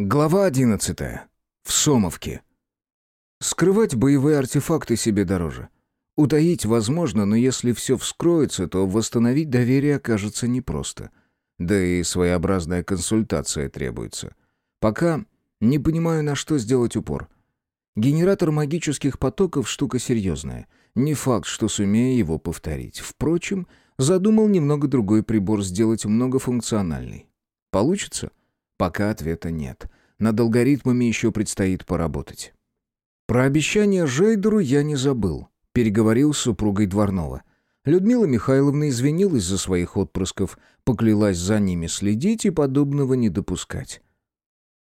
Глава 11. В Сомовке. Скрывать боевые артефакты себе дороже. Утаить возможно, но если все вскроется, то восстановить доверие окажется непросто. Да и своеобразная консультация требуется. Пока не понимаю, на что сделать упор. Генератор магических потоков — штука серьезная. Не факт, что сумею его повторить. Впрочем, задумал немного другой прибор сделать многофункциональный. Получится? Пока ответа нет. Над алгоритмами еще предстоит поработать. Про обещание Жейдеру я не забыл. Переговорил с супругой Дворнова. Людмила Михайловна извинилась за своих отпрысков, поклялась за ними следить и подобного не допускать.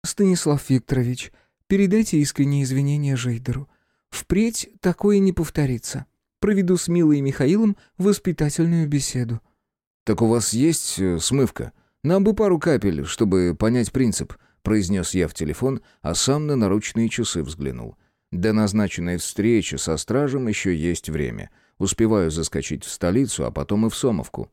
«Станислав Викторович, передайте искренние извинения Жейдеру. Впредь такое не повторится. Проведу с Милой и Михаилом воспитательную беседу». «Так у вас есть э, смывка?» «Нам бы пару капель, чтобы понять принцип», — произнес я в телефон, а сам на наручные часы взглянул. До назначенной встречи со стражем еще есть время. Успеваю заскочить в столицу, а потом и в Сомовку.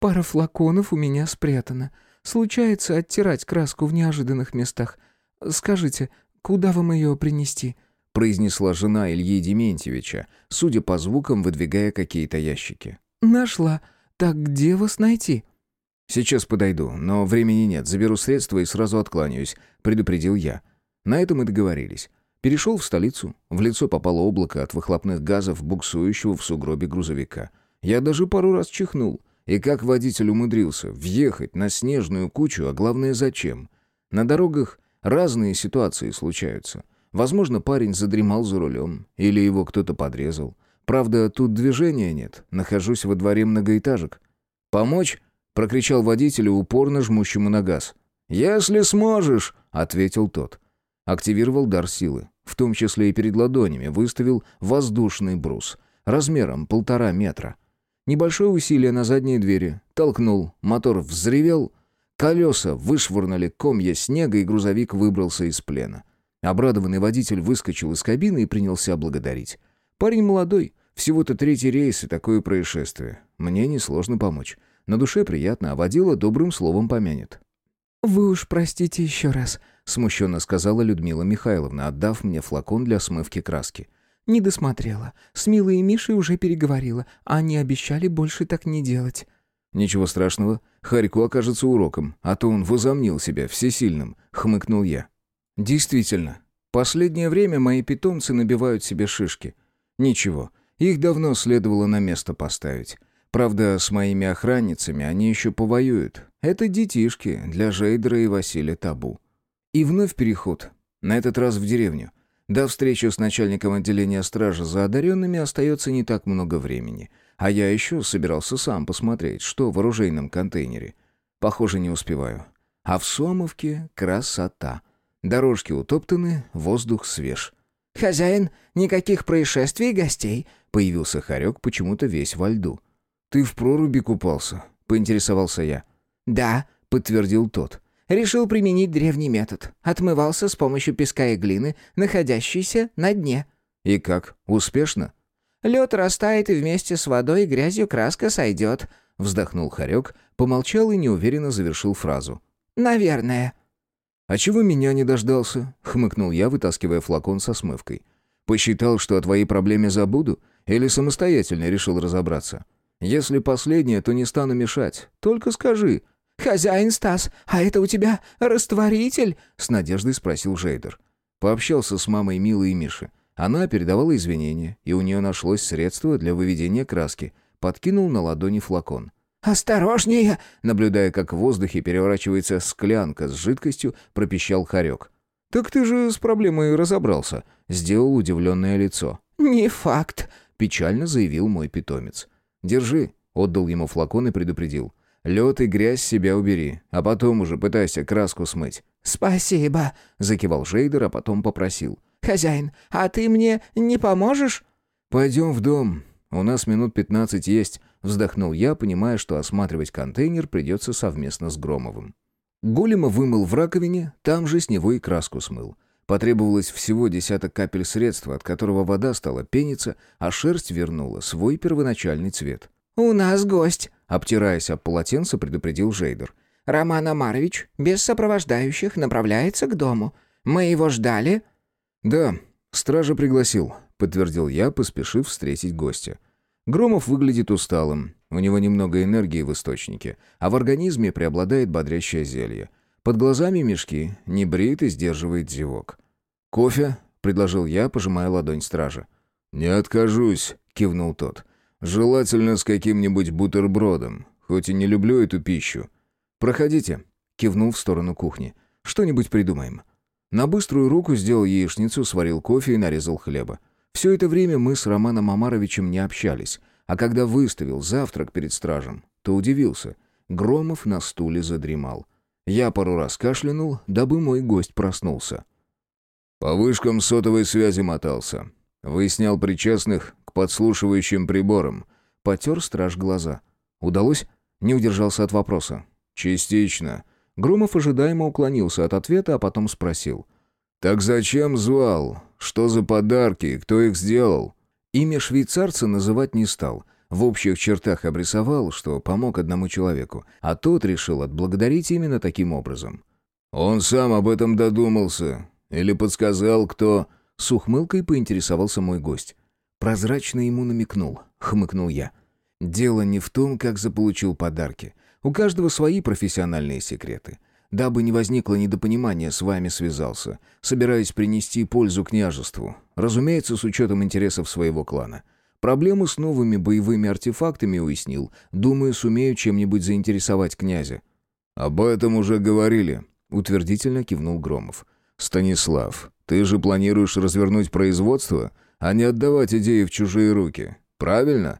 «Пара флаконов у меня спрятана. Случается оттирать краску в неожиданных местах. Скажите, куда вам ее принести?» произнесла жена Ильи Дементьевича, судя по звукам, выдвигая какие-то ящики. «Нашла. Так где вас найти?» «Сейчас подойду, но времени нет. Заберу средства и сразу откланяюсь», — предупредил я. На этом мы договорились. Перешел в столицу. В лицо попало облако от выхлопных газов, буксующего в сугробе грузовика. Я даже пару раз чихнул. И как водитель умудрился въехать на снежную кучу, а главное зачем? На дорогах разные ситуации случаются. Возможно, парень задремал за рулем, или его кто-то подрезал. Правда, тут движения нет. Нахожусь во дворе многоэтажек. «Помочь?» Прокричал водителю, упорно жмущему на газ. «Если сможешь», — ответил тот. Активировал дар силы, в том числе и перед ладонями, выставил воздушный брус, размером полтора метра. Небольшое усилие на задней двери, толкнул, мотор взревел, колеса вышвырнули комья снега, и грузовик выбрался из плена. Обрадованный водитель выскочил из кабины и принялся благодарить. Парень молодой, всего-то третий рейс и такое происшествие. Мне несложно помочь. На душе приятно, а водила добрым словом помянет. «Вы уж простите еще раз», — смущенно сказала Людмила Михайловна, отдав мне флакон для смывки краски. «Не досмотрела. С Милой и Мишей уже переговорила. Они обещали больше так не делать». «Ничего страшного. Харьку окажется уроком, а то он возомнил себя всесильным», — хмыкнул я. «Действительно, последнее время мои питомцы набивают себе шишки. Ничего, их давно следовало на место поставить. Правда, с моими охранницами они еще повоюют. Это детишки для Жейдера и Василия табу. И вновь переход. На этот раз в деревню. До встречи с начальником отделения стражи за одаренными остается не так много времени. А я еще собирался сам посмотреть, что в оружейном контейнере. Похоже, не успеваю. А в Сомовке красота. Дорожки утоптаны, воздух свеж. «Хозяин, никаких происшествий гостей», — появился Харек почему-то весь во льду. «Ты в проруби купался?» — поинтересовался я. «Да», — подтвердил тот. «Решил применить древний метод. Отмывался с помощью песка и глины, находящейся на дне». «И как? Успешно?» «Лед растает, и вместе с водой и грязью краска сойдет», — вздохнул Харек, помолчал и неуверенно завершил фразу. «Наверное». «А чего меня не дождался?» — хмыкнул я, вытаскивая флакон со смывкой. «Посчитал, что о твоей проблеме забуду? Или самостоятельно решил разобраться?» Если последнее, то не стану мешать. Только скажи». «Хозяин Стас, а это у тебя растворитель?» — с надеждой спросил Жейдер. Пообщался с мамой Милы и Миши. Она передавала извинения, и у нее нашлось средство для выведения краски. Подкинул на ладони флакон. «Осторожнее!» Наблюдая, как в воздухе переворачивается склянка с жидкостью, пропищал Харек. «Так ты же с проблемой разобрался», — сделал удивленное лицо. «Не факт», — печально заявил мой питомец. «Держи», — отдал ему флакон и предупредил. «Лед и грязь себя убери, а потом уже пытайся краску смыть». «Спасибо», — закивал Жейдер, а потом попросил. «Хозяин, а ты мне не поможешь?» «Пойдем в дом. У нас минут пятнадцать есть», — вздохнул я, понимая, что осматривать контейнер придется совместно с Громовым. Голема вымыл в раковине, там же с него и краску смыл. Потребовалось всего десяток капель средства, от которого вода стала пениться, а шерсть вернула свой первоначальный цвет. «У нас гость», — обтираясь об полотенце, предупредил Жейдер. Роман Амарович без сопровождающих направляется к дому. Мы его ждали?» «Да, стража пригласил», — подтвердил я, поспешив встретить гостя. Громов выглядит усталым, у него немного энергии в источнике, а в организме преобладает бодрящее зелье. Под глазами мешки, не брит и сдерживает зевок. «Кофе?» — предложил я, пожимая ладонь стража. «Не откажусь», — кивнул тот. «Желательно с каким-нибудь бутербродом, хоть и не люблю эту пищу». «Проходите», — кивнул в сторону кухни. «Что-нибудь придумаем». На быструю руку сделал яичницу, сварил кофе и нарезал хлеба. Все это время мы с Романом Амаровичем не общались, а когда выставил завтрак перед стражем, то удивился. Громов на стуле задремал. Я пару раз кашлянул, дабы мой гость проснулся. «По вышкам сотовой связи мотался. Выяснял причастных к подслушивающим приборам. Потер страж глаза. Удалось?» Не удержался от вопроса. «Частично». Громов ожидаемо уклонился от ответа, а потом спросил. «Так зачем звал? Что за подарки? Кто их сделал?» Имя швейцарца называть не стал. В общих чертах обрисовал, что помог одному человеку, а тот решил отблагодарить именно таким образом. «Он сам об этом додумался. Или подсказал, кто...» С ухмылкой поинтересовался мой гость. Прозрачно ему намекнул, хмыкнул я. «Дело не в том, как заполучил подарки. У каждого свои профессиональные секреты. Дабы не возникло недопонимания, с вами связался. Собираюсь принести пользу княжеству. Разумеется, с учетом интересов своего клана. Проблему с новыми боевыми артефактами уяснил. Думаю, сумею чем-нибудь заинтересовать князя». «Об этом уже говорили», — утвердительно кивнул Громов. «Станислав, ты же планируешь развернуть производство, а не отдавать идеи в чужие руки. Правильно?»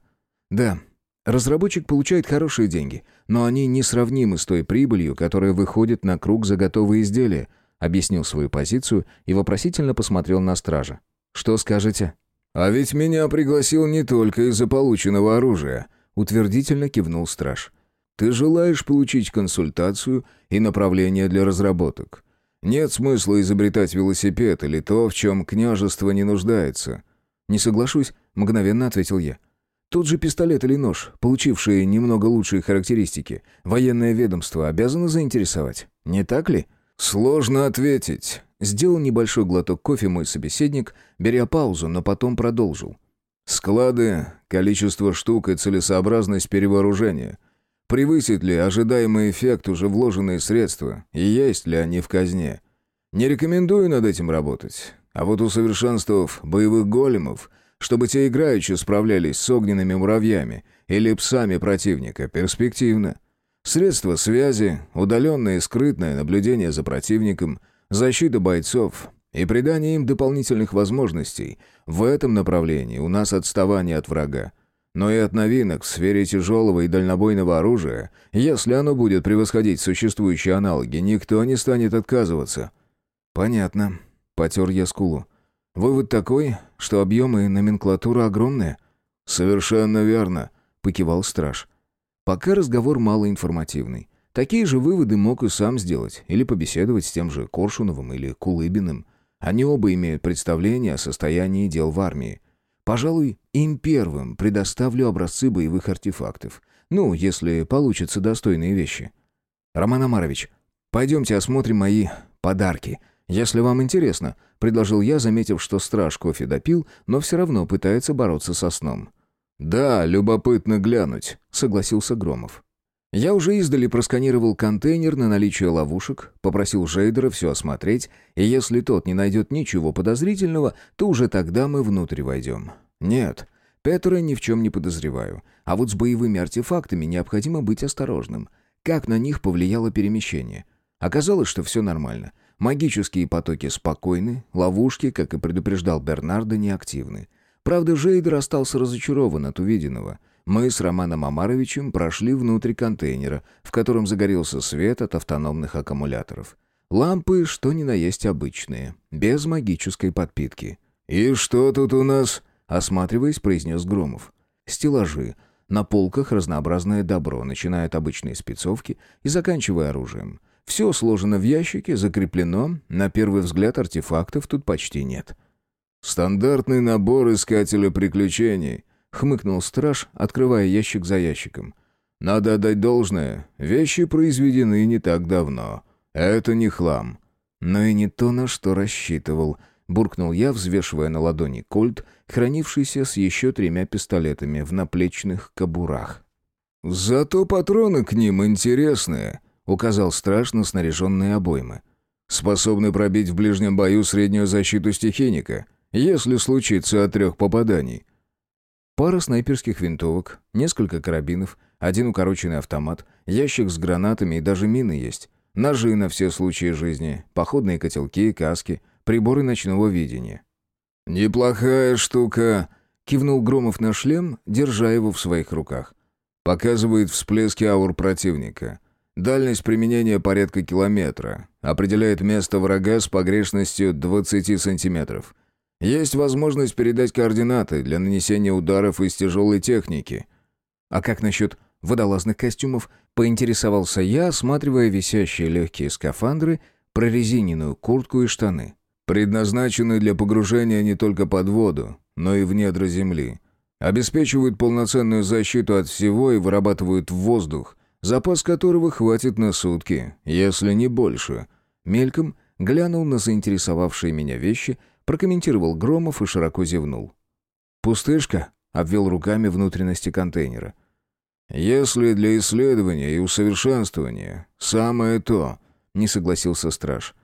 «Да. Разработчик получает хорошие деньги, но они несравнимы с той прибылью, которая выходит на круг за готовые изделия», объяснил свою позицию и вопросительно посмотрел на стража. «Что скажете?» «А ведь меня пригласил не только из-за полученного оружия», утвердительно кивнул страж. «Ты желаешь получить консультацию и направление для разработок. Нет смысла изобретать велосипед или то, в чем княжество не нуждается». «Не соглашусь», — мгновенно ответил я. Тот же пистолет или нож, получившие немного лучшие характеристики, военное ведомство обязано заинтересовать, не так ли? Сложно ответить. Сделал небольшой глоток кофе мой собеседник, беря паузу, но потом продолжил. Склады, количество штук и целесообразность перевооружения. Превысит ли ожидаемый эффект уже вложенные средства, и есть ли они в казне? Не рекомендую над этим работать. А вот усовершенствовав боевых големов, чтобы те играючи справлялись с огненными муравьями или псами противника, перспективно. Средства связи, удаленное и скрытное наблюдение за противником, защита бойцов и придание им дополнительных возможностей. В этом направлении у нас отставание от врага. Но и от новинок в сфере тяжелого и дальнобойного оружия, если оно будет превосходить существующие аналоги, никто не станет отказываться. «Понятно», — потер я скулу. Вывод такой, что объемы и номенклатура огромные. Совершенно верно, покивал страж. Пока разговор малоинформативный. Такие же выводы мог и сам сделать, или побеседовать с тем же Коршуновым или Кулыбиным. Они оба имеют представление о состоянии дел в армии. Пожалуй, им первым предоставлю образцы боевых артефактов. Ну, если получатся достойные вещи. Роман Амарович, пойдемте осмотрим мои подарки. «Если вам интересно», — предложил я, заметив, что страж кофе допил, но все равно пытается бороться со сном. «Да, любопытно глянуть», — согласился Громов. Я уже издали просканировал контейнер на наличие ловушек, попросил Жейдера все осмотреть, и если тот не найдет ничего подозрительного, то уже тогда мы внутрь войдем. Нет, Петра ни в чем не подозреваю, а вот с боевыми артефактами необходимо быть осторожным. Как на них повлияло перемещение? Оказалось, что все нормально — Магические потоки спокойны, ловушки, как и предупреждал Бернардо, неактивны. Правда, Жейдер остался разочарован от увиденного. Мы с Романом Амаровичем прошли внутрь контейнера, в котором загорелся свет от автономных аккумуляторов. Лампы, что ни на есть обычные, без магической подпитки. «И что тут у нас?» — осматриваясь, произнес Громов. «Стеллажи». На полках разнообразное добро, начиная от обычной спецовки и заканчивая оружием. Все сложено в ящике, закреплено. На первый взгляд артефактов тут почти нет. «Стандартный набор искателя приключений», — хмыкнул страж, открывая ящик за ящиком. Надо отдать должное, вещи произведены не так давно. Это не хлам». «Но и не то, на что рассчитывал», — буркнул я, взвешивая на ладони кольт, хранившийся с еще тремя пистолетами в наплечных кобурах. «Зато патроны к ним интересные», — указал страшно снаряженные обоймы. «Способны пробить в ближнем бою среднюю защиту стихийника, если случится от трех попаданий». Пара снайперских винтовок, несколько карабинов, один укороченный автомат, ящик с гранатами и даже мины есть. Ножи на все случаи жизни, походные котелки, каски, приборы ночного видения. «Неплохая штука», — кивнул Громов на шлем, держа его в своих руках. Показывает всплески аур противника. Дальность применения порядка километра. Определяет место врага с погрешностью 20 сантиметров. Есть возможность передать координаты для нанесения ударов из тяжелой техники. А как насчет водолазных костюмов? Поинтересовался я, осматривая висящие легкие скафандры, прорезиненную куртку и штаны. Предназначены для погружения не только под воду, но и в недра земли. Обеспечивают полноценную защиту от всего и вырабатывают воздух, запас которого хватит на сутки, если не больше. Мельком глянул на заинтересовавшие меня вещи, прокомментировал Громов и широко зевнул. «Пустышка?» — обвел руками внутренности контейнера. «Если для исследования и усовершенствования, самое то», — не согласился страж.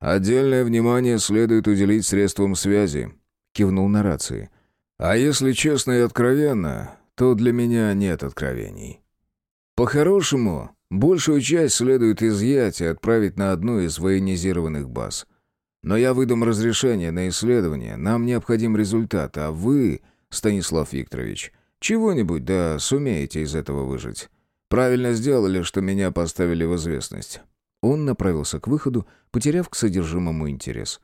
«Отдельное внимание следует уделить средствам связи», — кивнул на рации. А если честно и откровенно, то для меня нет откровений. По-хорошему, большую часть следует изъять и отправить на одну из военизированных баз. Но я выдам разрешение на исследование, нам необходим результат, а вы, Станислав Викторович, чего-нибудь да сумеете из этого выжить. Правильно сделали, что меня поставили в известность». Он направился к выходу, потеряв к содержимому интерес.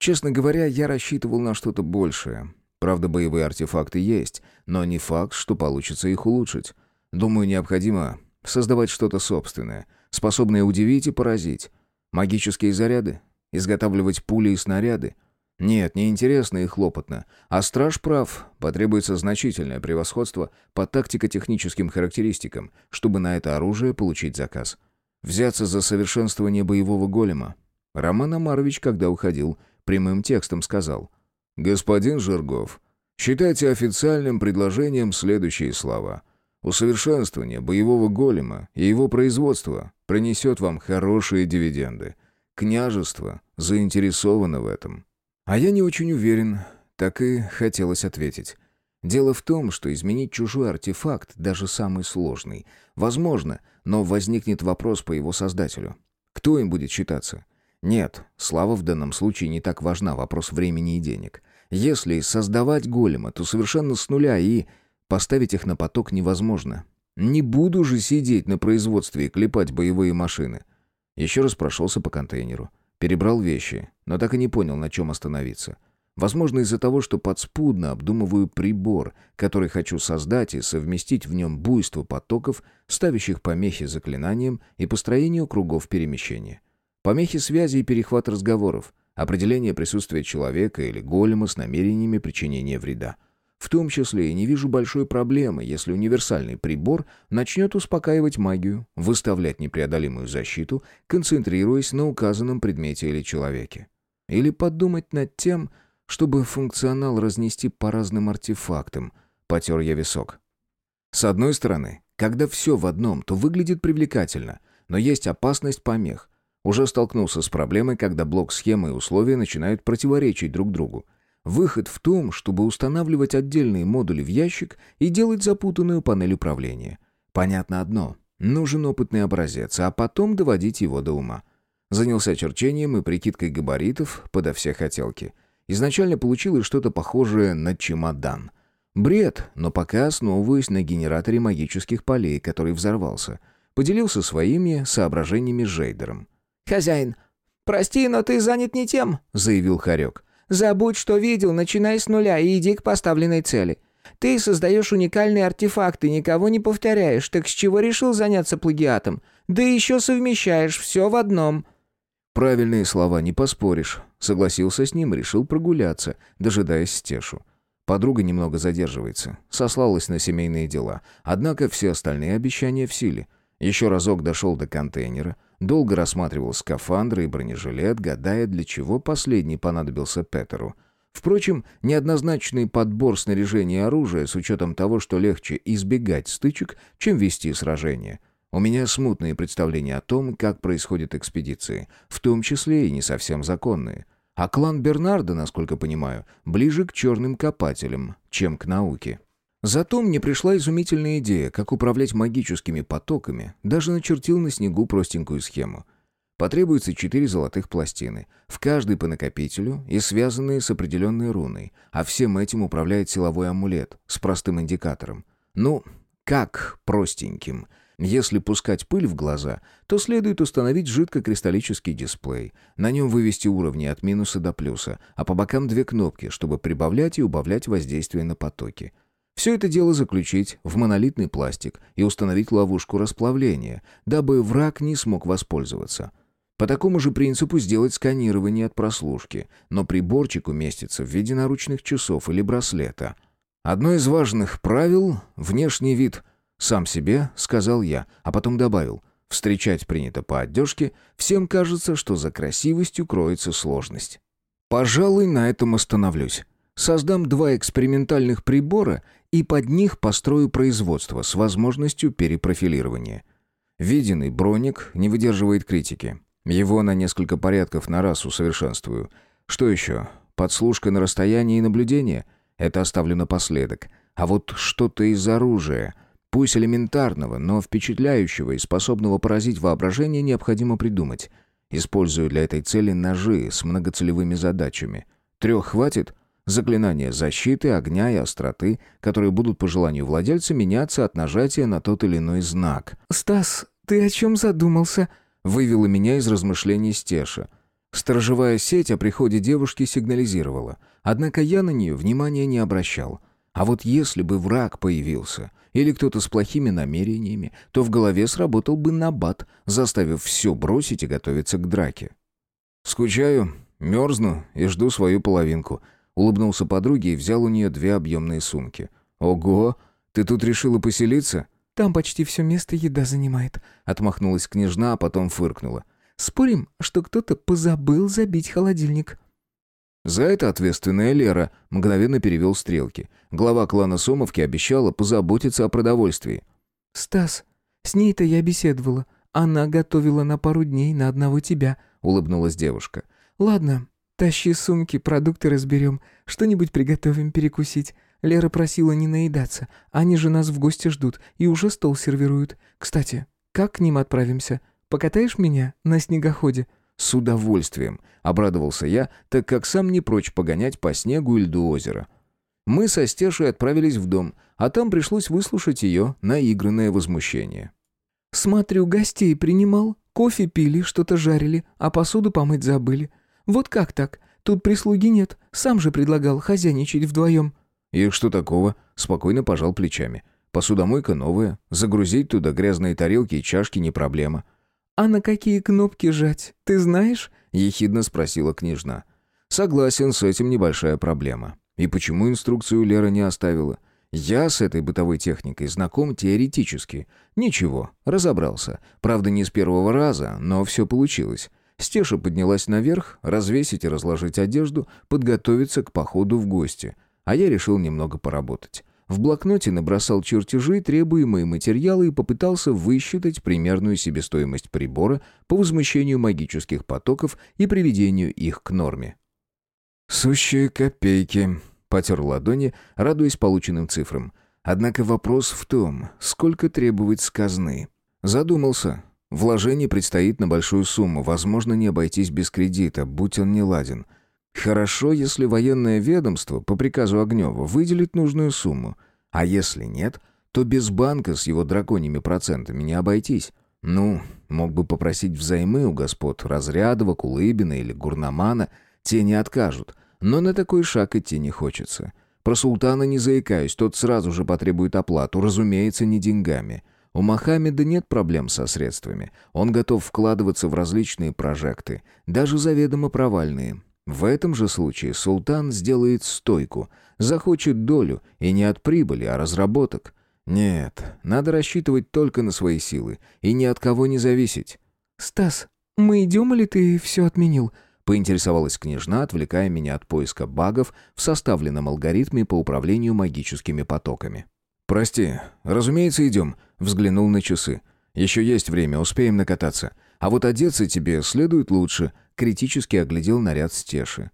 Честно говоря, я рассчитывал на что-то большее. Правда, боевые артефакты есть, но не факт, что получится их улучшить. Думаю, необходимо создавать что-то собственное, способное удивить и поразить. Магические заряды? Изготавливать пули и снаряды? Нет, неинтересно и хлопотно. А страж прав, потребуется значительное превосходство по тактико-техническим характеристикам, чтобы на это оружие получить заказ. Взяться за совершенствование боевого голема. Роман Амарович, когда уходил, прямым текстом сказал — «Господин Жиргов, считайте официальным предложением следующие слова. Усовершенствование боевого голема и его производство принесет вам хорошие дивиденды. Княжество заинтересовано в этом». А я не очень уверен, так и хотелось ответить. Дело в том, что изменить чужой артефакт, даже самый сложный, возможно, но возникнет вопрос по его создателю. Кто им будет считаться? Нет, слава в данном случае не так важна, вопрос времени и денег. Если создавать голема, то совершенно с нуля и поставить их на поток невозможно. Не буду же сидеть на производстве и клепать боевые машины. Еще раз прошелся по контейнеру. Перебрал вещи, но так и не понял, на чем остановиться. Возможно, из-за того, что подспудно обдумываю прибор, который хочу создать и совместить в нем буйство потоков, ставящих помехи заклинаниям и построению кругов перемещения. Помехи связи и перехват разговоров — Определение присутствия человека или голема с намерениями причинения вреда. В том числе и не вижу большой проблемы, если универсальный прибор начнет успокаивать магию, выставлять непреодолимую защиту, концентрируясь на указанном предмете или человеке. Или подумать над тем, чтобы функционал разнести по разным артефактам, потер я висок. С одной стороны, когда все в одном, то выглядит привлекательно, но есть опасность помех, уже столкнулся с проблемой, когда блок схемы и условия начинают противоречить друг другу. Выход в том, чтобы устанавливать отдельные модули в ящик и делать запутанную панель управления. Понятно одно. Нужен опытный образец, а потом доводить его до ума. Занялся черчением и прикидкой габаритов подо все хотелки. Изначально получилось что-то похожее на чемодан. Бред, но пока основываюсь на генераторе магических полей, который взорвался. Поделился своими соображениями с Жейдером. «Хозяин, прости, но ты занят не тем», — заявил Харек. «Забудь, что видел, начинай с нуля и иди к поставленной цели. Ты создаешь уникальные артефакты, никого не повторяешь, так с чего решил заняться плагиатом? Да еще совмещаешь все в одном». «Правильные слова, не поспоришь», — согласился с ним, решил прогуляться, дожидаясь Стешу. Подруга немного задерживается, сослалась на семейные дела. Однако все остальные обещания в силе. Еще разок дошел до контейнера, долго рассматривал скафандры и бронежилет, гадая, для чего последний понадобился Петеру. Впрочем, неоднозначный подбор снаряжения и оружия с учетом того, что легче избегать стычек, чем вести сражения. У меня смутные представления о том, как происходят экспедиции, в том числе и не совсем законные. А клан Бернарда, насколько понимаю, ближе к черным копателям, чем к науке. Зато мне пришла изумительная идея, как управлять магическими потоками, даже начертил на снегу простенькую схему. Потребуется четыре золотых пластины, в каждой по накопителю и связанные с определенной руной, а всем этим управляет силовой амулет с простым индикатором. Ну, как простеньким – если пускать пыль в глаза, то следует установить жидкокристаллический дисплей. На нем вывести уровни от минуса до плюса, а по бокам две кнопки, чтобы прибавлять и убавлять воздействие на потоки. Все это дело заключить в монолитный пластик и установить ловушку расплавления, дабы враг не смог воспользоваться. По такому же принципу сделать сканирование от прослушки, но приборчик уместится в виде наручных часов или браслета. Одно из важных правил – внешний вид – сам себе сказал я, а потом добавил. Встречать принято по одежке, всем кажется, что за красивостью кроется сложность. Пожалуй, на этом остановлюсь. Создам два экспериментальных прибора и под них построю производство с возможностью перепрофилирования. Виденный броник не выдерживает критики. Его на несколько порядков на раз усовершенствую. Что еще? Подслушка на расстоянии и наблюдение? Это оставлю напоследок. А вот что-то из оружия — Пусть элементарного, но впечатляющего и способного поразить воображение необходимо придумать. Использую для этой цели ножи с многоцелевыми задачами. Трех хватит? Заклинания защиты, огня и остроты, которые будут по желанию владельца меняться от нажатия на тот или иной знак. «Стас, ты о чем задумался?» Вывела меня из размышлений Стеша. Сторожевая сеть о приходе девушки сигнализировала. Однако я на нее внимания не обращал. А вот если бы враг появился, или кто-то с плохими намерениями, то в голове сработал бы набат, заставив все бросить и готовиться к драке. «Скучаю, мерзну и жду свою половинку», — улыбнулся подруге и взял у нее две объемные сумки. «Ого, ты тут решила поселиться?» «Там почти все место еда занимает», — отмахнулась княжна, а потом фыркнула. «Спорим, что кто-то позабыл забить холодильник». За это ответственная Лера мгновенно перевел стрелки. Глава клана Сомовки обещала позаботиться о продовольствии. «Стас, с ней-то я беседовала. Она готовила на пару дней на одного тебя», — улыбнулась девушка. «Ладно, тащи сумки, продукты разберем. Что-нибудь приготовим перекусить. Лера просила не наедаться. Они же нас в гости ждут и уже стол сервируют. Кстати, как к ним отправимся? Покатаешь меня на снегоходе?» «С удовольствием», — обрадовался я, так как сам не прочь погонять по снегу и льду озера. Мы со Стешей отправились в дом, а там пришлось выслушать ее наигранное возмущение. «Смотрю, гостей принимал, кофе пили, что-то жарили, а посуду помыть забыли. Вот как так? Тут прислуги нет, сам же предлагал хозяйничать вдвоем». «И что такого?» — спокойно пожал плечами. «Посудомойка новая, загрузить туда грязные тарелки и чашки не проблема». «А на какие кнопки жать, ты знаешь?» — ехидно спросила княжна. «Согласен, с этим небольшая проблема. И почему инструкцию Лера не оставила? Я с этой бытовой техникой знаком теоретически. Ничего, разобрался. Правда, не с первого раза, но все получилось. Стеша поднялась наверх, развесить и разложить одежду, подготовиться к походу в гости. А я решил немного поработать. В блокноте набросал чертежи, требуемые материалы и попытался высчитать примерную себестоимость прибора по возмущению магических потоков и приведению их к норме. «Сущие копейки», — потер ладони, радуясь полученным цифрам. «Однако вопрос в том, сколько требовать с казны». Задумался. Вложений предстоит на большую сумму, возможно, не обойтись без кредита, будь он не ладен. Хорошо, если военное ведомство по приказу Огнева выделит нужную сумму. А если нет, то без банка с его драконьими процентами не обойтись. Ну, мог бы попросить взаймы у господ Разрядова, Кулыбина или Гурнамана, те не откажут. Но на такой шаг идти не хочется. Про султана не заикаюсь, тот сразу же потребует оплату, разумеется, не деньгами. У Мохаммеда нет проблем со средствами. Он готов вкладываться в различные прожекты, даже заведомо провальные. В этом же случае султан сделает стойку, захочет долю, и не от прибыли, а разработок. Нет, надо рассчитывать только на свои силы и ни от кого не зависеть. «Стас, мы идем или ты все отменил?» поинтересовалась княжна, отвлекая меня от поиска багов в составленном алгоритме по управлению магическими потоками. «Прости, разумеется, идем», — взглянул на часы. «Еще есть время, успеем накататься. А вот одеться тебе следует лучше», — критически оглядел наряд Стеши.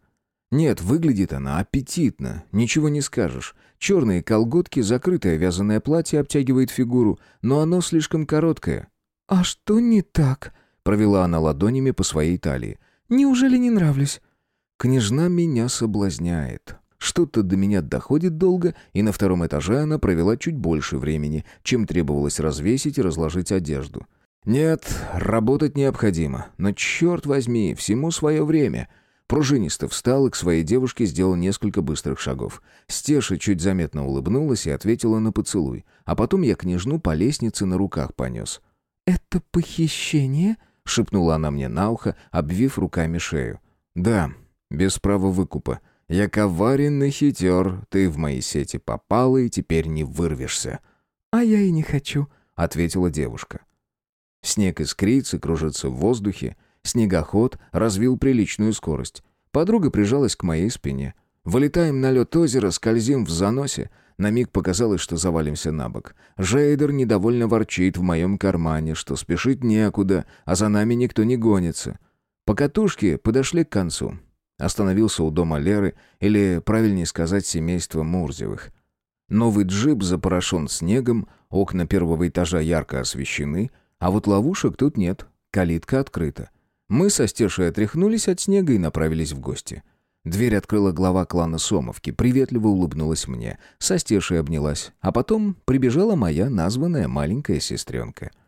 «Нет, выглядит она аппетитно, ничего не скажешь. Черные колготки, закрытое вязаное платье обтягивает фигуру, но оно слишком короткое». «А что не так?» — провела она ладонями по своей талии. «Неужели не нравлюсь?» «Княжна меня соблазняет. Что-то до меня доходит долго, и на втором этаже она провела чуть больше времени, чем требовалось развесить и разложить одежду. Нет, работать необходимо, но черт возьми, всему свое время». Пружинисто встал и к своей девушке сделал несколько быстрых шагов. Стеша чуть заметно улыбнулась и ответила на поцелуй, а потом я княжну по лестнице на руках понес. «Это похищение?» — шепнула она мне на ухо, обвив руками шею. «Да, без права выкупа. Я коварен и хитер, ты в мои сети попала и теперь не вырвешься». «А я и не хочу», — ответила девушка. Снег искрится, кружится в воздухе. Снегоход развил приличную скорость. Подруга прижалась к моей спине. Вылетаем на лед озера, скользим в заносе. На миг показалось, что завалимся на бок. Жейдер недовольно ворчит в моем кармане, что спешить некуда, а за нами никто не гонится. Покатушки подошли к концу. Остановился у дома Леры, или, правильнее сказать, семейства Мурзевых. Новый джип запорошен снегом, окна первого этажа ярко освещены, а вот ловушек тут нет, калитка открыта. Мы со Стешей отряхнулись от снега и направились в гости. Дверь открыла глава клана Сомовки, приветливо улыбнулась мне, со Стешей обнялась, а потом прибежала моя названная маленькая сестренка —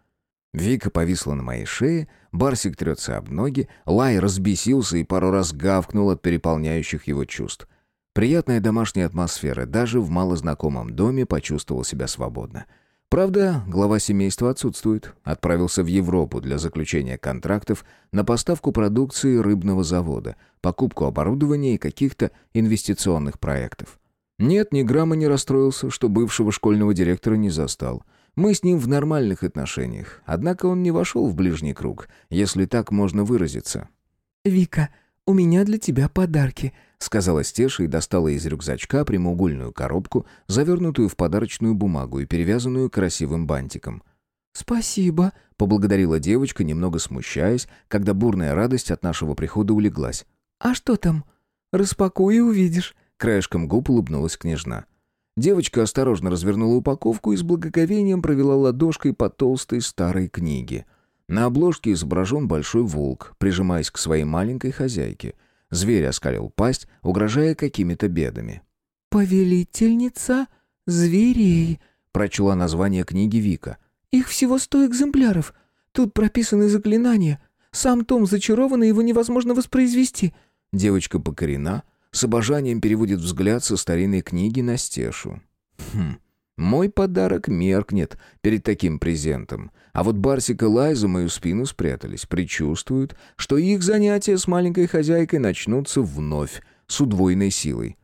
Вика повисла на моей шее, Барсик трется об ноги, Лай разбесился и пару раз гавкнул от переполняющих его чувств. Приятная домашняя атмосфера, даже в малознакомом доме почувствовал себя свободно. Правда, глава семейства отсутствует, отправился в Европу для заключения контрактов на поставку продукции рыбного завода, покупку оборудования и каких-то инвестиционных проектов. Нет, ни грамма не расстроился, что бывшего школьного директора не застал. Мы с ним в нормальных отношениях, однако он не вошел в ближний круг, если так можно выразиться. «Вика, у меня для тебя подарки», — сказала Стеша и достала из рюкзачка прямоугольную коробку, завернутую в подарочную бумагу и перевязанную красивым бантиком. «Спасибо», — поблагодарила девочка, немного смущаясь, когда бурная радость от нашего прихода улеглась. «А что там? Распакуй и увидишь», — краешком губ улыбнулась княжна. Девочка осторожно развернула упаковку и с благоговением провела ладошкой по толстой старой книге. На обложке изображен большой волк, прижимаясь к своей маленькой хозяйке. Зверь оскалил пасть, угрожая какими-то бедами. «Повелительница зверей», — прочла название книги Вика. «Их всего сто экземпляров. Тут прописаны заклинания. Сам том зачарованный, его невозможно воспроизвести». Девочка покорена, с обожанием переводит взгляд со старинной книги на Стешу. Хм, мой подарок меркнет перед таким презентом. А вот Барсик и Лай за мою спину спрятались, предчувствуют, что их занятия с маленькой хозяйкой начнутся вновь, с удвоенной силой.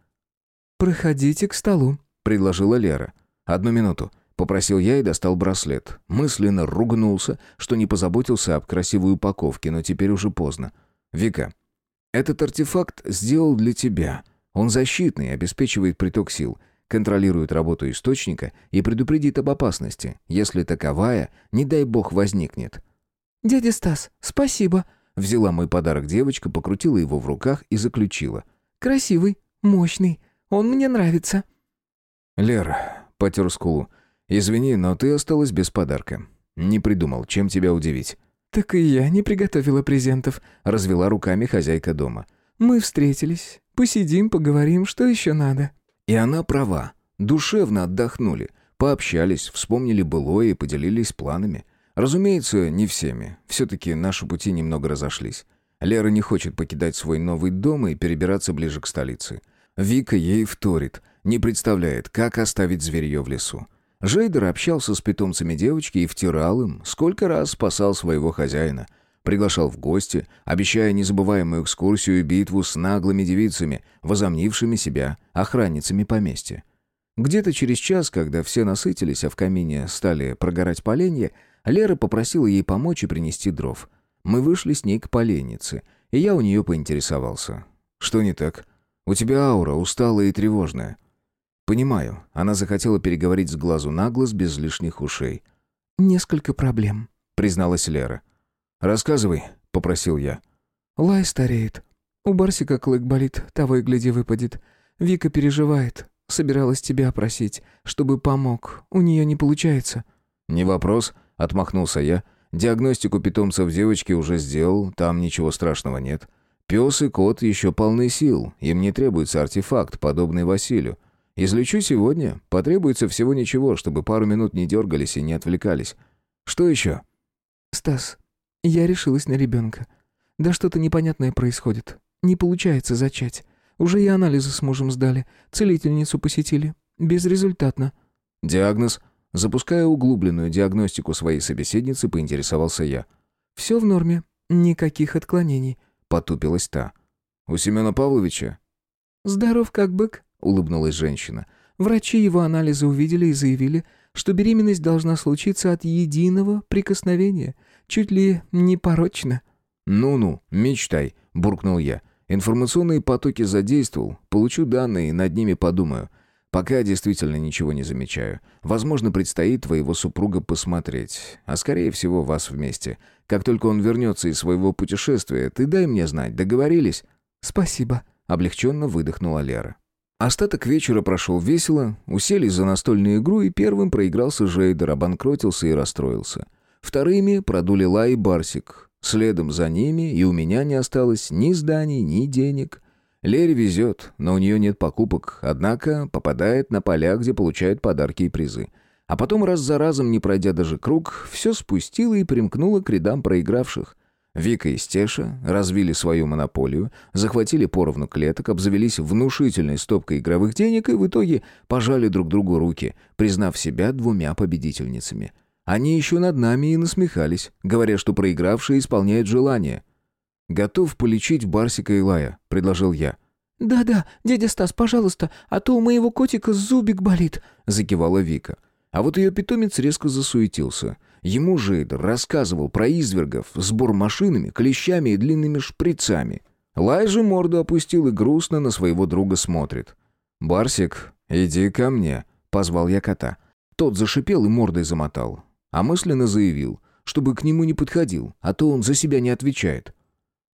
«Проходите к столу», — предложила Лера. «Одну минуту», — попросил я и достал браслет. Мысленно ругнулся, что не позаботился об красивой упаковке, но теперь уже поздно. «Вика, этот артефакт сделал для тебя. Он защитный, обеспечивает приток сил, контролирует работу источника и предупредит об опасности, если таковая, не дай бог, возникнет. «Дядя Стас, спасибо!» Взяла мой подарок девочка, покрутила его в руках и заключила. «Красивый, мощный, он мне нравится». «Лер», — потер скулу, — «извини, но ты осталась без подарка. Не придумал, чем тебя удивить». «Так и я не приготовила презентов», — развела руками хозяйка дома. «Мы встретились. Посидим, поговорим, что еще надо». И она права. Душевно отдохнули. Пообщались, вспомнили былое и поделились планами. Разумеется, не всеми. Все-таки наши пути немного разошлись. Лера не хочет покидать свой новый дом и перебираться ближе к столице. Вика ей вторит, не представляет, как оставить зверье в лесу. Жейдер общался с питомцами девочки и втирал им, сколько раз спасал своего хозяина. Приглашал в гости, обещая незабываемую экскурсию и битву с наглыми девицами, возомнившими себя охранницами поместья. Где-то через час, когда все насытились, а в камине стали прогорать поленья, Лера попросила ей помочь и принести дров. Мы вышли с ней к поленнице, и я у нее поинтересовался. «Что не так? У тебя аура усталая и тревожная». «Понимаю». Она захотела переговорить с глазу на глаз без лишних ушей. «Несколько проблем», — призналась Лера. «Рассказывай», — попросил я. «Лай стареет. У Барсика клык болит, того и гляди выпадет. Вика переживает. Собиралась тебя просить, чтобы помог. У нее не получается». «Не вопрос», — отмахнулся я. «Диагностику питомцев девочки уже сделал, там ничего страшного нет. Пес и кот еще полны сил, им не требуется артефакт, подобный Василию. Излечу сегодня, потребуется всего ничего, чтобы пару минут не дергались и не отвлекались. Что еще?» «Стас, я решилась на ребенка. Да что-то непонятное происходит. Не получается зачать. Уже и анализы с мужем сдали. Целительницу посетили. Безрезультатно. Диагноз? Запуская углубленную диагностику своей собеседницы, поинтересовался я. «Все в норме. Никаких отклонений», — потупилась та. «У Семена Павловича?» «Здоров как бык», — улыбнулась женщина. «Врачи его анализы увидели и заявили, что беременность должна случиться от единого прикосновения. Чуть ли не порочно». «Ну-ну, мечтай», — буркнул я. «Информационные потоки задействовал, получу данные и над ними подумаю. Пока действительно ничего не замечаю. Возможно, предстоит твоего супруга посмотреть, а скорее всего вас вместе. Как только он вернется из своего путешествия, ты дай мне знать, договорились?» «Спасибо», — облегченно выдохнула Лера. Остаток вечера прошел весело, уселись за настольную игру, и первым проигрался Жейдер, обанкротился и расстроился. Вторыми продули Лай и Барсик. Следом за ними и у меня не осталось ни зданий, ни денег. Лере везет, но у нее нет покупок, однако попадает на поля, где получает подарки и призы. А потом раз за разом, не пройдя даже круг, все спустила и примкнула к рядам проигравших. Вика и Стеша развили свою монополию, захватили поровну клеток, обзавелись внушительной стопкой игровых денег и в итоге пожали друг другу руки, признав себя двумя победительницами. Они еще над нами и насмехались, говоря, что проигравшие исполняют желание. «Готов полечить Барсика и Лая», — предложил я. «Да-да, дядя Стас, пожалуйста, а то у моего котика зубик болит», — закивала Вика. А вот ее питомец резко засуетился. Ему Жейдер рассказывал про извергов, сбор машинами, клещами и длинными шприцами. Лай же морду опустил и грустно на своего друга смотрит. «Барсик, иди ко мне», — позвал я кота. Тот зашипел и мордой замотал а мысленно заявил, чтобы к нему не подходил, а то он за себя не отвечает.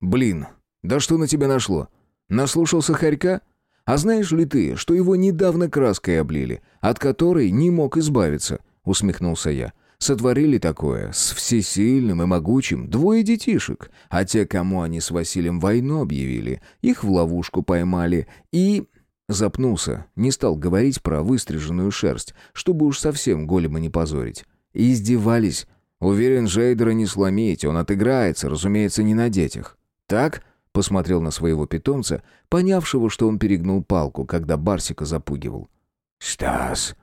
«Блин, да что на тебя нашло? Наслушался хорька? А знаешь ли ты, что его недавно краской облили, от которой не мог избавиться?» — усмехнулся я. «Сотворили такое с всесильным и могучим двое детишек, а те, кому они с Василием войну объявили, их в ловушку поймали и...» Запнулся, не стал говорить про выстриженную шерсть, чтобы уж совсем голема не позорить. Издевались. Уверен, Жейдера не сломить, он отыграется, разумеется, не на детях. Так? Посмотрел на своего питомца, понявшего, что он перегнул палку, когда Барсика запугивал. «Стас,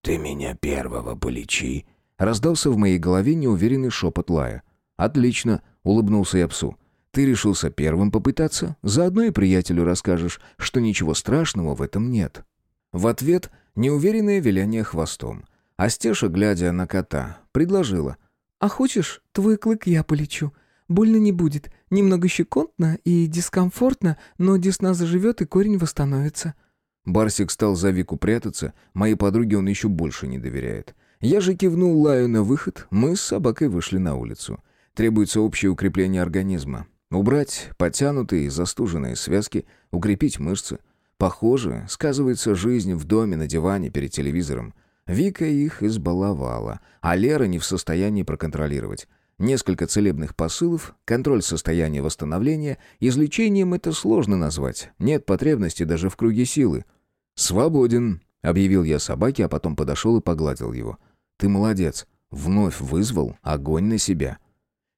ты меня первого полечи!» Раздался в моей голове неуверенный шепот Лая. «Отлично!» — улыбнулся я псу. «Ты решился первым попытаться? Заодно и приятелю расскажешь, что ничего страшного в этом нет». В ответ неуверенное виляние хвостом — а Стеша, глядя на кота, предложила. «А хочешь, твой клык я полечу? Больно не будет. Немного щекотно и дискомфортно, но десна заживет и корень восстановится». Барсик стал за Вику прятаться, моей подруге он еще больше не доверяет. Я же кивнул Лаю на выход, мы с собакой вышли на улицу. Требуется общее укрепление организма. Убрать подтянутые и застуженные связки, укрепить мышцы. Похоже, сказывается жизнь в доме на диване перед телевизором. Вика их избаловала, а Лера не в состоянии проконтролировать. Несколько целебных посылов, контроль состояния восстановления, излечением это сложно назвать. Нет потребности даже в круге силы. «Свободен», — объявил я собаке, а потом подошел и погладил его. «Ты молодец. Вновь вызвал огонь на себя».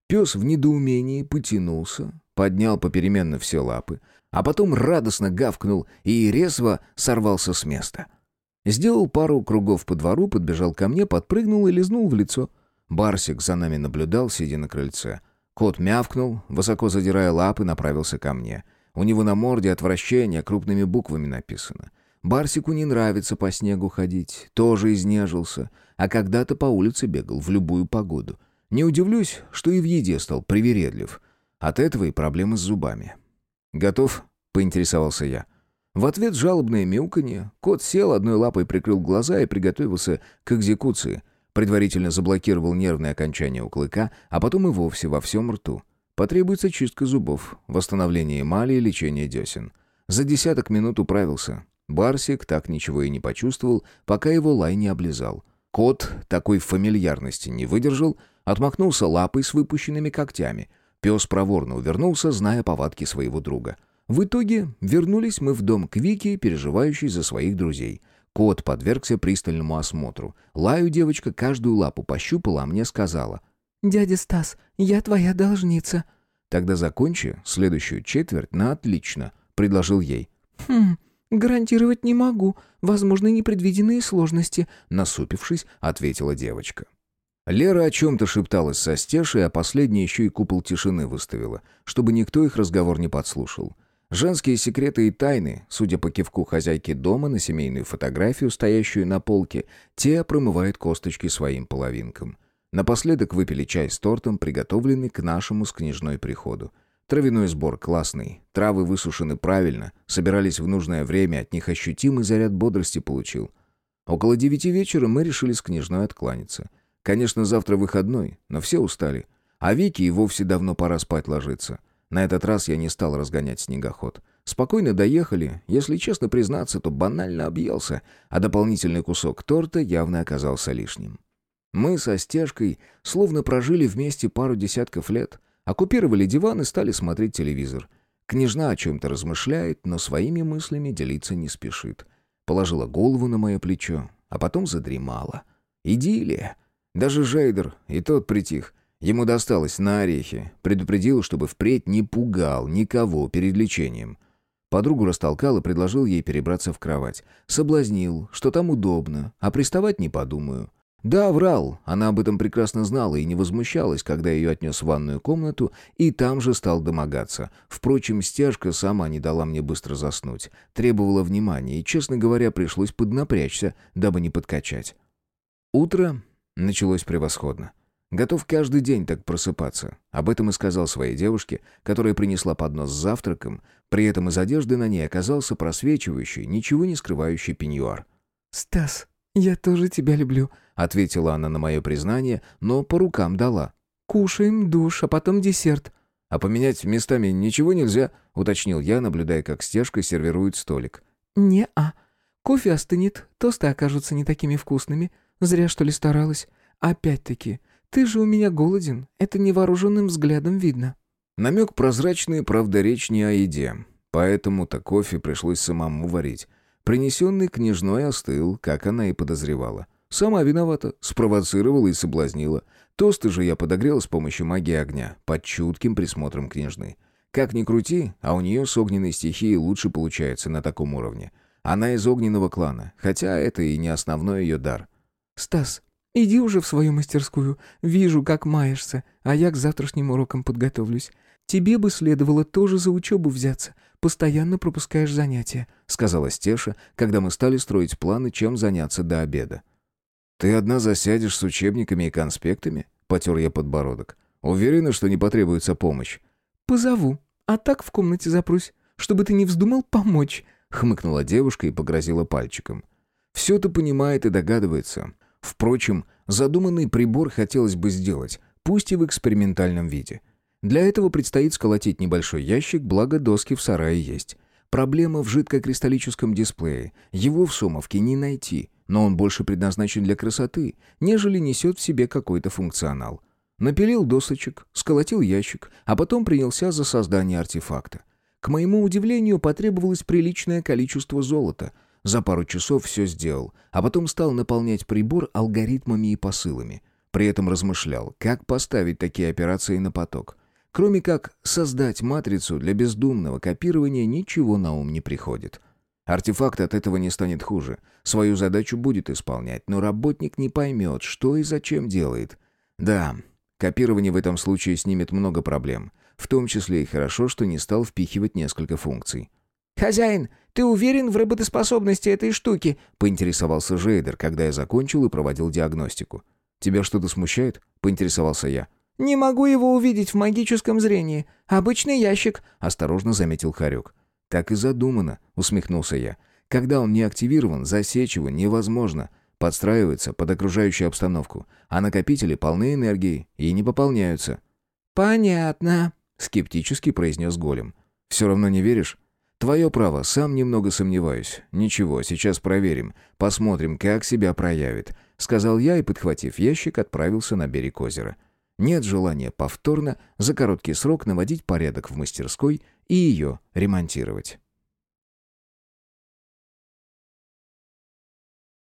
Пес в недоумении потянулся, поднял попеременно все лапы, а потом радостно гавкнул и резво сорвался с места — Сделал пару кругов по двору, подбежал ко мне, подпрыгнул и лизнул в лицо. Барсик за нами наблюдал, сидя на крыльце. Кот мявкнул, высоко задирая лапы, направился ко мне. У него на морде отвращение крупными буквами написано. Барсику не нравится по снегу ходить, тоже изнежился, а когда-то по улице бегал в любую погоду. Не удивлюсь, что и в еде стал привередлив. От этого и проблемы с зубами. «Готов?» — поинтересовался я. В ответ жалобное мяуканье. Кот сел, одной лапой прикрыл глаза и приготовился к экзекуции. Предварительно заблокировал нервные окончания у клыка, а потом и вовсе во всем рту. Потребуется чистка зубов, восстановление эмали и лечение десен. За десяток минут управился. Барсик так ничего и не почувствовал, пока его лай не облизал. Кот такой фамильярности не выдержал, отмахнулся лапой с выпущенными когтями. Пес проворно увернулся, зная повадки своего друга. В итоге вернулись мы в дом к Вике, переживающей за своих друзей. Кот подвергся пристальному осмотру. Лаю девочка каждую лапу пощупала, а мне сказала. «Дядя Стас, я твоя должница». «Тогда закончи следующую четверть на отлично», — предложил ей. «Хм, гарантировать не могу. Возможны непредвиденные сложности», — насупившись, ответила девочка. Лера о чем-то шепталась со Стешей, а последняя еще и купол тишины выставила, чтобы никто их разговор не подслушал. Женские секреты и тайны, судя по кивку хозяйки дома на семейную фотографию, стоящую на полке, те промывают косточки своим половинкам. Напоследок выпили чай с тортом, приготовленный к нашему с княжной приходу. Травяной сбор классный, травы высушены правильно, собирались в нужное время, от них ощутимый заряд бодрости получил. Около девяти вечера мы решили с княжной откланяться. Конечно, завтра выходной, но все устали. А Вике и вовсе давно пора спать ложиться. На этот раз я не стал разгонять снегоход. Спокойно доехали. Если честно признаться, то банально объелся, а дополнительный кусок торта явно оказался лишним. Мы со стежкой словно прожили вместе пару десятков лет, оккупировали диван и стали смотреть телевизор. Княжна о чем-то размышляет, но своими мыслями делиться не спешит. Положила голову на мое плечо, а потом задремала. Идиллия. Даже Жейдер, и тот притих. Ему досталось на орехи. Предупредил, чтобы впредь не пугал никого перед лечением. Подругу растолкал и предложил ей перебраться в кровать. Соблазнил, что там удобно, а приставать не подумаю. Да, врал, она об этом прекрасно знала и не возмущалась, когда ее отнес в ванную комнату и там же стал домогаться. Впрочем, стяжка сама не дала мне быстро заснуть. Требовала внимания и, честно говоря, пришлось поднапрячься, дабы не подкачать. Утро началось превосходно. Готов каждый день так просыпаться. Об этом и сказал своей девушке, которая принесла поднос с завтраком. При этом из одежды на ней оказался просвечивающий, ничего не скрывающий пеньюар. «Стас, я тоже тебя люблю», — ответила она на мое признание, но по рукам дала. «Кушаем душ, а потом десерт». «А поменять местами ничего нельзя?» — уточнил я, наблюдая, как стежка сервирует столик. «Не-а. Кофе остынет, тосты окажутся не такими вкусными. Зря, что ли, старалась. Опять-таки, ты же у меня голоден, это невооруженным взглядом видно». Намек прозрачный, правда речь не о еде. Поэтому-то кофе пришлось самому варить. Принесенный княжной остыл, как она и подозревала. Сама виновата, спровоцировала и соблазнила. Тосты же я подогрел с помощью магии огня, под чутким присмотром княжны. Как ни крути, а у нее с огненной стихией лучше получается на таком уровне. Она из огненного клана, хотя это и не основной ее дар. «Стас, Иди уже в свою мастерскую. Вижу, как маешься, а я к завтрашним урокам подготовлюсь. Тебе бы следовало тоже за учебу взяться. Постоянно пропускаешь занятия», — сказала Стеша, когда мы стали строить планы, чем заняться до обеда. «Ты одна засядешь с учебниками и конспектами?» — потер я подбородок. «Уверена, что не потребуется помощь?» «Позову, а так в комнате запрусь, чтобы ты не вздумал помочь», — хмыкнула девушка и погрозила пальчиком. «Все-то понимает и догадывается. Впрочем, задуманный прибор хотелось бы сделать, пусть и в экспериментальном виде. Для этого предстоит сколотить небольшой ящик, благо доски в сарае есть. Проблема в жидкокристаллическом дисплее. Его в сумовке не найти, но он больше предназначен для красоты, нежели несет в себе какой-то функционал. Напилил досочек, сколотил ящик, а потом принялся за создание артефакта. К моему удивлению, потребовалось приличное количество золота — за пару часов все сделал, а потом стал наполнять прибор алгоритмами и посылами. При этом размышлял, как поставить такие операции на поток. Кроме как создать матрицу для бездумного копирования, ничего на ум не приходит. Артефакт от этого не станет хуже. Свою задачу будет исполнять, но работник не поймет, что и зачем делает. Да, Копирование в этом случае снимет много проблем. В том числе и хорошо, что не стал впихивать несколько функций. «Хозяин, ты уверен в работоспособности этой штуки?» — поинтересовался Жейдер, когда я закончил и проводил диагностику. «Тебя что-то смущает?» — поинтересовался я. «Не могу его увидеть в магическом зрении. Обычный ящик», — осторожно заметил Харек. «Так и задумано», — усмехнулся я. «Когда он не активирован, засечь его невозможно. Подстраивается под окружающую обстановку, а накопители полны энергии и не пополняются». «Понятно», — скептически произнес Голем. «Все равно не веришь?» «Твое право, сам немного сомневаюсь. Ничего, сейчас проверим. Посмотрим, как себя проявит», — сказал я и, подхватив ящик, отправился на берег озера. Нет желания повторно, за короткий срок наводить порядок в мастерской и ее ремонтировать.